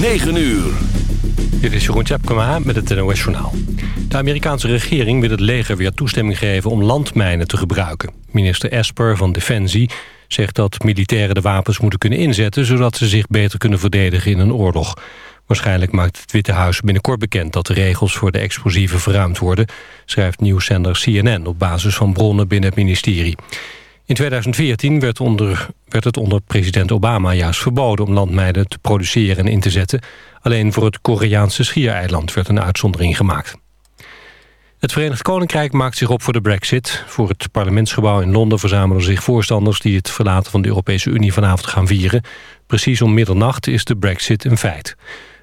9 uur. Dit is Jeroen Tjepkema met het NOS Journaal. De Amerikaanse regering wil het leger weer toestemming geven om landmijnen te gebruiken. Minister Esper van Defensie zegt dat militairen de wapens moeten kunnen inzetten... zodat ze zich beter kunnen verdedigen in een oorlog. Waarschijnlijk maakt het Witte Huis binnenkort bekend... dat de regels voor de explosieven verruimd worden... schrijft nieuwszender CNN op basis van bronnen binnen het ministerie. In 2014 werd, onder, werd het onder president Obama juist verboden... om landmijnen te produceren en in te zetten. Alleen voor het Koreaanse schiereiland werd een uitzondering gemaakt. Het Verenigd Koninkrijk maakt zich op voor de brexit. Voor het parlementsgebouw in Londen verzamelen zich voorstanders... die het verlaten van de Europese Unie vanavond gaan vieren. Precies om middernacht is de brexit een feit.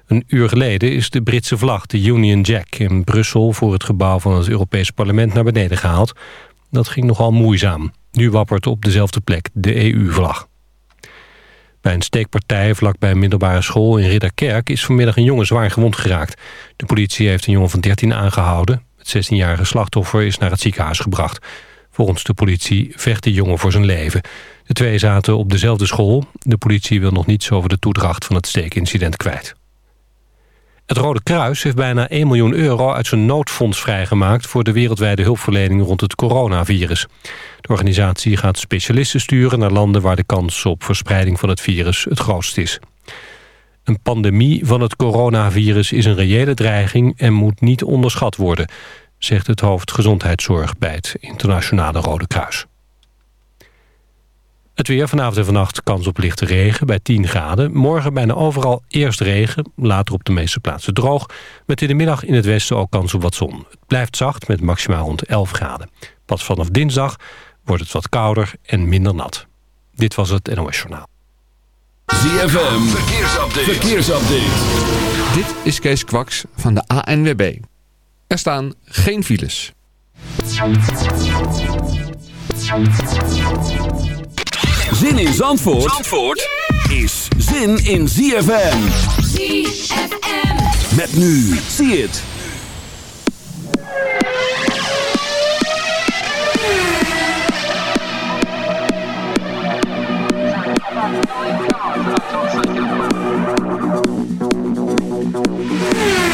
Een uur geleden is de Britse vlag, de Union Jack... in Brussel voor het gebouw van het Europese parlement naar beneden gehaald. Dat ging nogal moeizaam. Nu wappert op dezelfde plek de EU-vlag. Bij een steekpartij vlakbij een middelbare school in Ridderkerk... is vanmiddag een jongen zwaar gewond geraakt. De politie heeft een jongen van 13 aangehouden. Het 16-jarige slachtoffer is naar het ziekenhuis gebracht. Volgens de politie vecht de jongen voor zijn leven. De twee zaten op dezelfde school. De politie wil nog niets over de toedracht van het steekincident kwijt. Het Rode Kruis heeft bijna 1 miljoen euro uit zijn noodfonds vrijgemaakt... voor de wereldwijde hulpverlening rond het coronavirus. De organisatie gaat specialisten sturen naar landen... waar de kans op verspreiding van het virus het grootst is. Een pandemie van het coronavirus is een reële dreiging... en moet niet onderschat worden, zegt het hoofd gezondheidszorg... bij het Internationale Rode Kruis. Het weer vanavond en vannacht kans op lichte regen bij 10 graden. Morgen bijna overal eerst regen, later op de meeste plaatsen droog. Met in de middag in het westen ook kans op wat zon. Het blijft zacht met maximaal rond 11 graden. Pas vanaf dinsdag wordt het wat kouder en minder nat. Dit was het NOS Journaal. ZFM, verkeersupdate. verkeersupdate. Dit is Kees Kwaks van de ANWB. Er staan geen files. Zin in Zandvoort, Zandvoort yeah! is zin in ZFM. ZFM. Met nu, zie het. Yeah.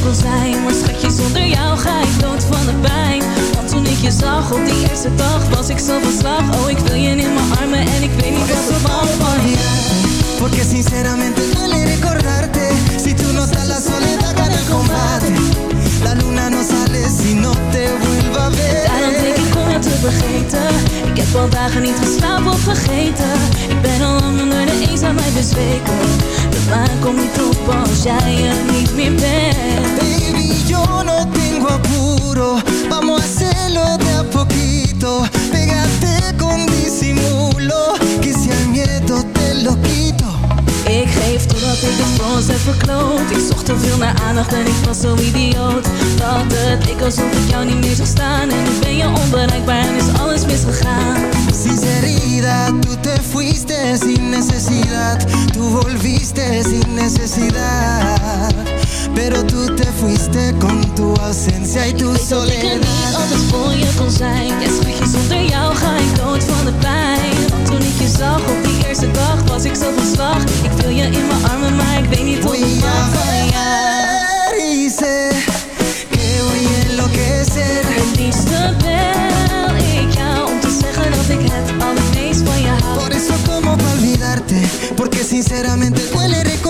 Je kon zijn Maar schatje, zonder jou ga ik dood van de pijn. Want toen ik je zag op die eerste dag Was ik zo van slag. Oh, ik wil je in mijn armen En ik weet niet Por wat ik van je. Porque sinceramente duele recordarte Si tú no estás la soledad gana el combate. La luna no sale si no te vuelva a Daarom denk ver ik om jou te vergeten. Ik heb al dagen niet geslapen of vergeten. Ik ben al lang onder de eenzaamheid bezweken. De maan niet op als jij er niet meer bent Baby, yo no tengo apuro Vamos a hacerlo de a poquito. Pégate con disimulo Que si al miedo te lo quito Ik geef totdat ik het voor ons heb verkloot. Ik zocht te veel naar aandacht en ik was zo idioot. Dat het leek alsof ik jou niet meer zag staan. En nu ben je onbereikbaar en is alles misgegaan. Sinceridad, tú te fuiste sin necesidad. Tú volviste sin necesidad. Pero tú te fuiste con tu ausencia y tu Weet dat ik er niet soledad. altijd voor je kon zijn. Ja schatje, zonder jou ga ik dood van de pijn. Ik je zag op die eerste dag was ik zo van slag. Ik wil je in mijn armen, maar ik weet niet hoe ik mag van jou que voy a enloquecer? Het liefste bel ik jou om te zeggen dat ik het allermeest van je hou. Por eso como pa' olvidarte? Porque sinceramente duele recordarte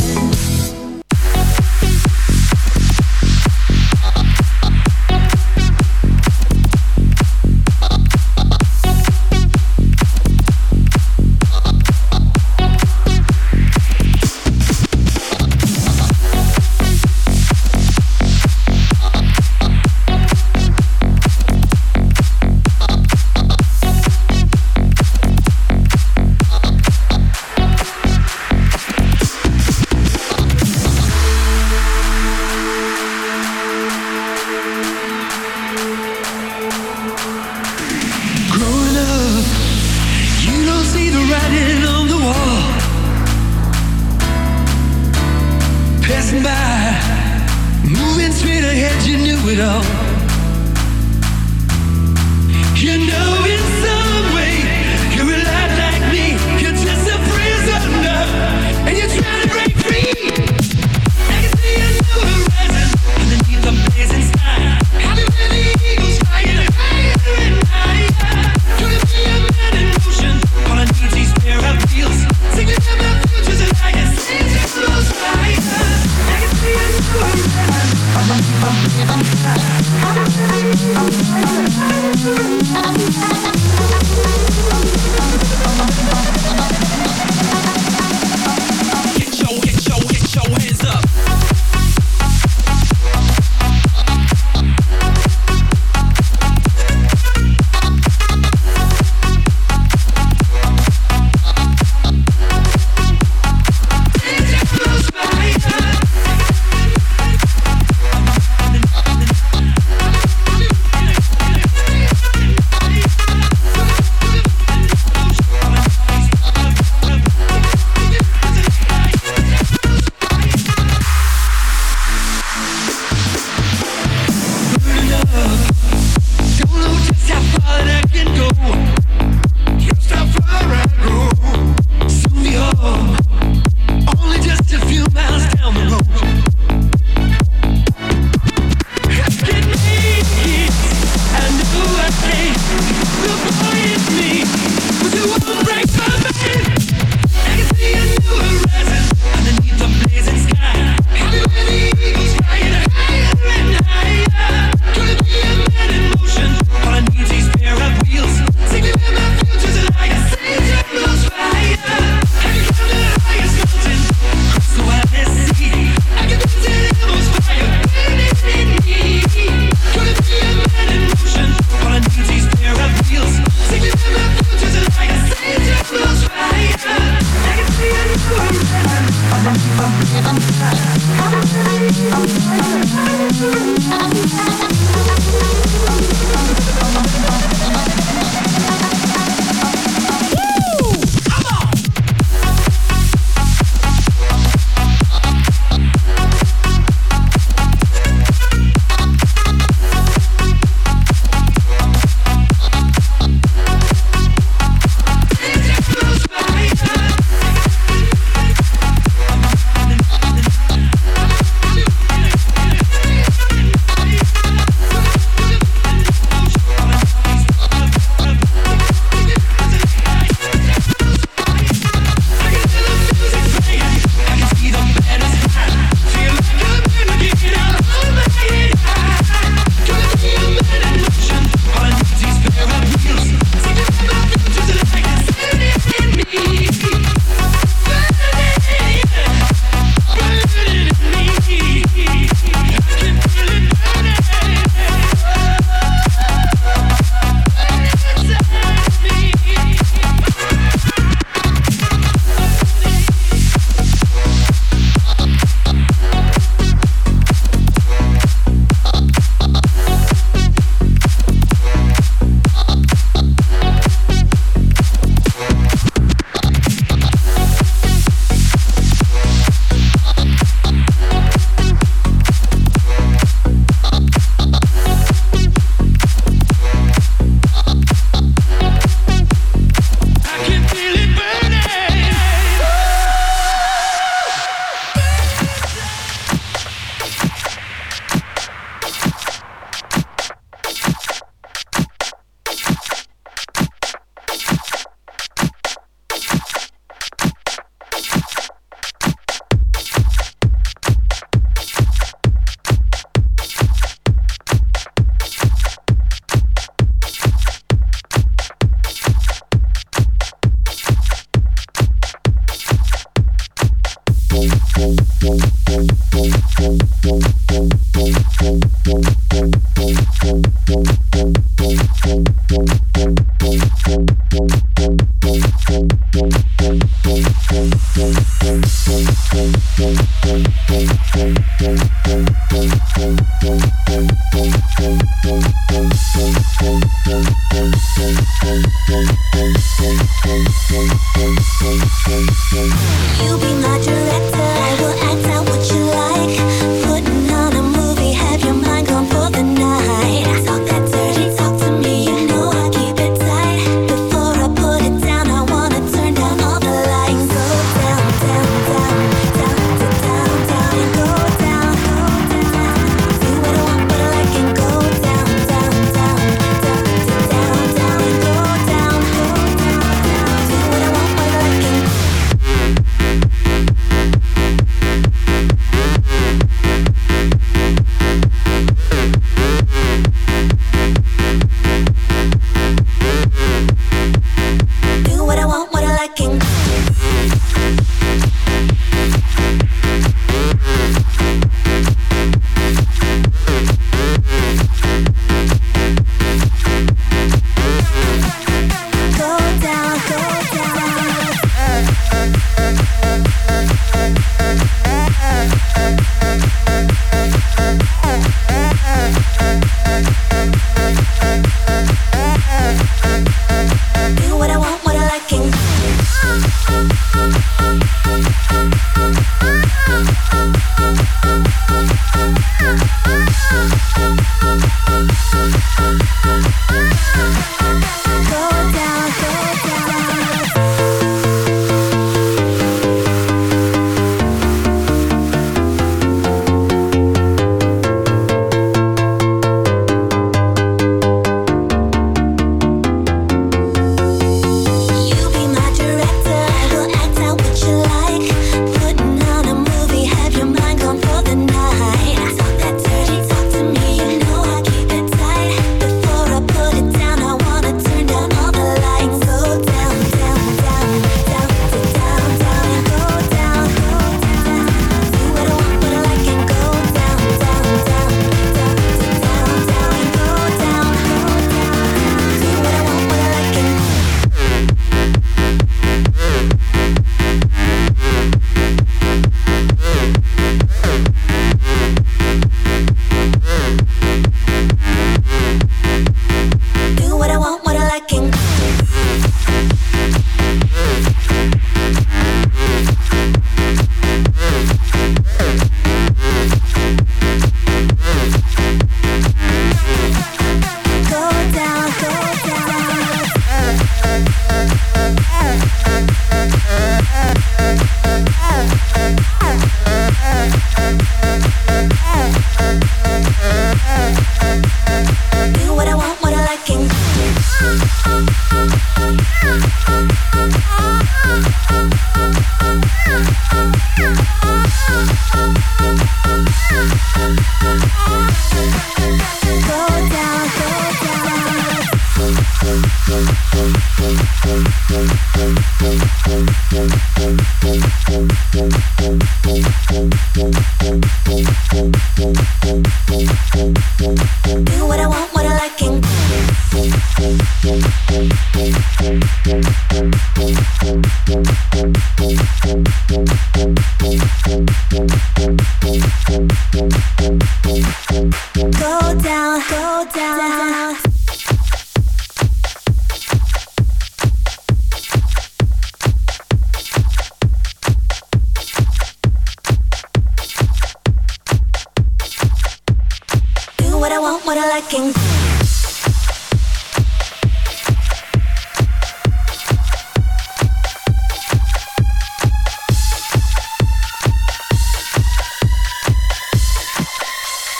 You be my direction.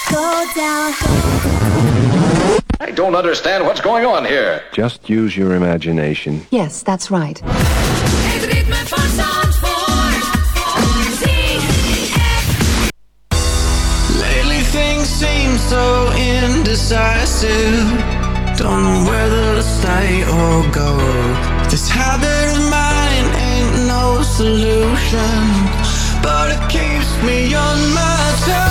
Go down. I don't understand what's going on here. Just use your imagination. Yes, that's right. to. Don't know whether to stay or go. This habit of mine ain't no solution But it keeps me on my toes.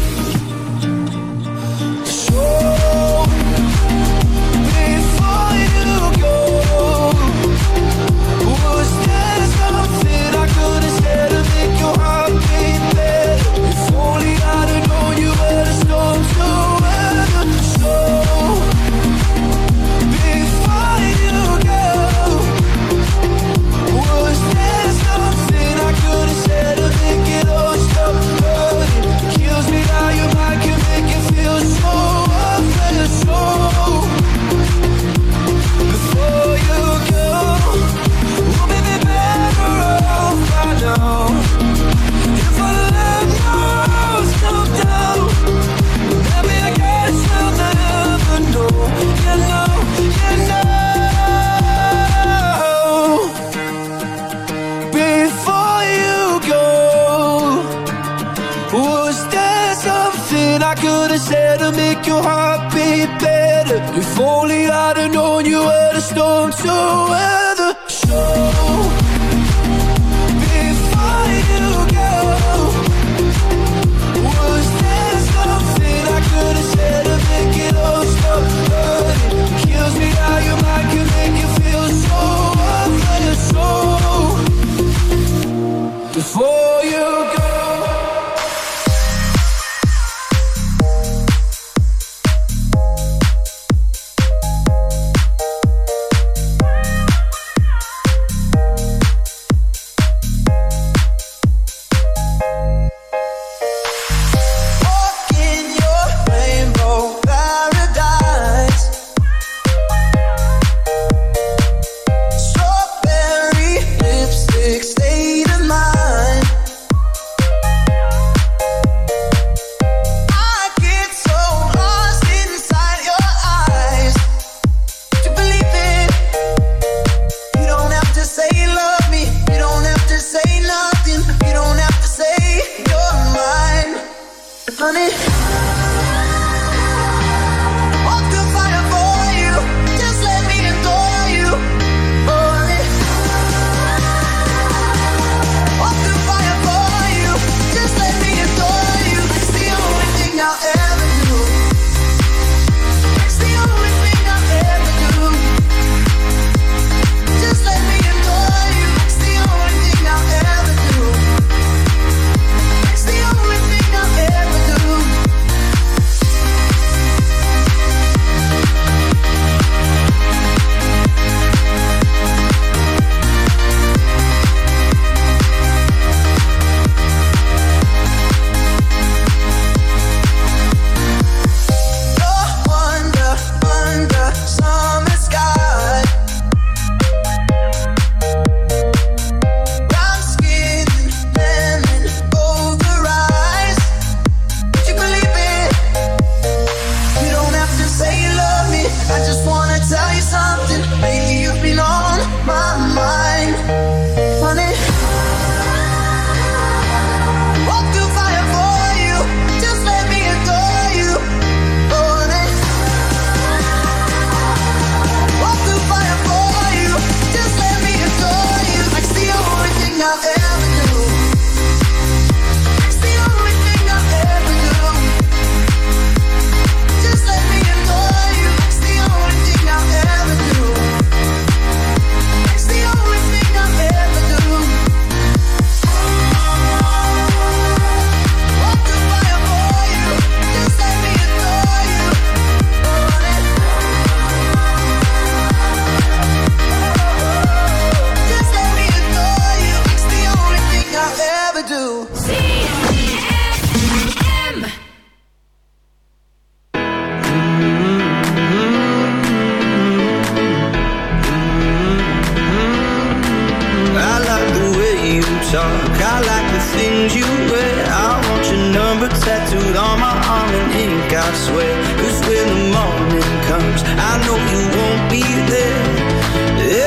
I know you won't be there.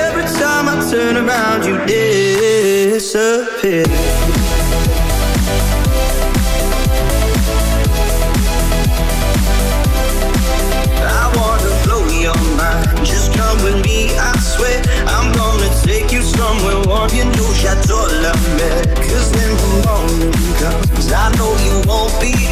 Every time I turn around, you disappear. I wanna blow your mind. Just come with me, I swear. I'm gonna take you somewhere. You know, la mer. Cause when the morning comes, I know you won't be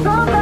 somebody,